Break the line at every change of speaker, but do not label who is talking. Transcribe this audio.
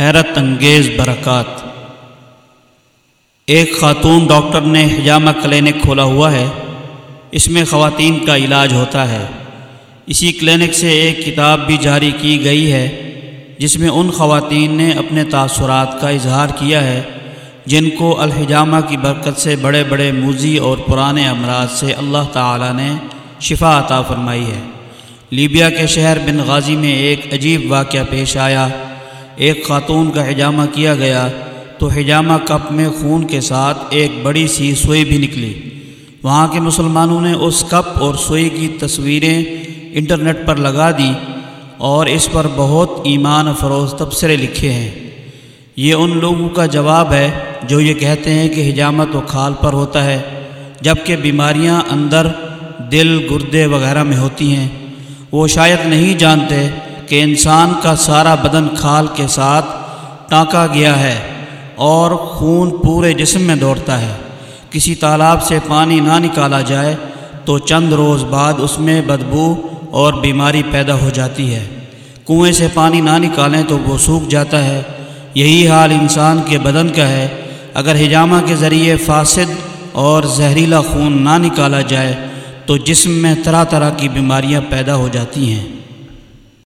حیرت انگیز برکات۔ ایک خاتون ڈاکٹر نے حجامہ کلینک کھولا ہوا ہے۔ اس میں خواتین کا علاج ہوتا ہے۔ اسی کلینک سے ایک کتاب بھی جاری کی گئی ہے، جس میں ان خواتین نے اپنے تاثرات کا اظہار کیا ہے، جن کو الحجامہ کی برکت سے بڑے بڑے موزی اور پرانے امراض سے اللہ تعالی نے شفا عطا فرمائی ہے۔ لیبیا کے شہر بن غازی میں ایک عجیب واقعہ پیش آیا۔ ایک خاتون کا حجامہ کیا گیا تو حجامہ کپ میں خون کے ساتھ ایک بڑی سی سوئی بھی نکلی۔ وہاں کے مسلمانوں نے اس کپ اور سوئی کی تصویریں انٹرنیٹ پر لگا دی اور اس پر بہت ایمان افروز تبصرے لکھے ہیں۔ یہ ان لوگوں کا جواب ہے جو یہ کہتے ہیں کہ حجامہ تو کھال پر ہوتا ہے، جبکہ بیماریاں اندر دل، گردے وغیرہ میں ہوتی ہیں۔ وہ شاید نہیں جانتے کہ انسان کا سارا بدن کھال کے ساتھ ٹانکا گیا ہے اور خون پورے جسم میں دوڑتا ہے۔ کسی تالاب سے پانی نہ نکالا جائے تو چند روز بعد اس میں بدبو اور بیماری پیدا ہو جاتی ہے۔ کنویں سے پانی نہ نکالیں تو وہ سوکھ جاتا ہے۔ یہی حال انسان کے بدن کا ہے۔ اگر ہجامہ کے ذریعے فاسد اور زہریلا خون نہ نکالا جائے تو جسم میں طرح طرح کی بیماریاں پیدا ہو جاتی ہیں۔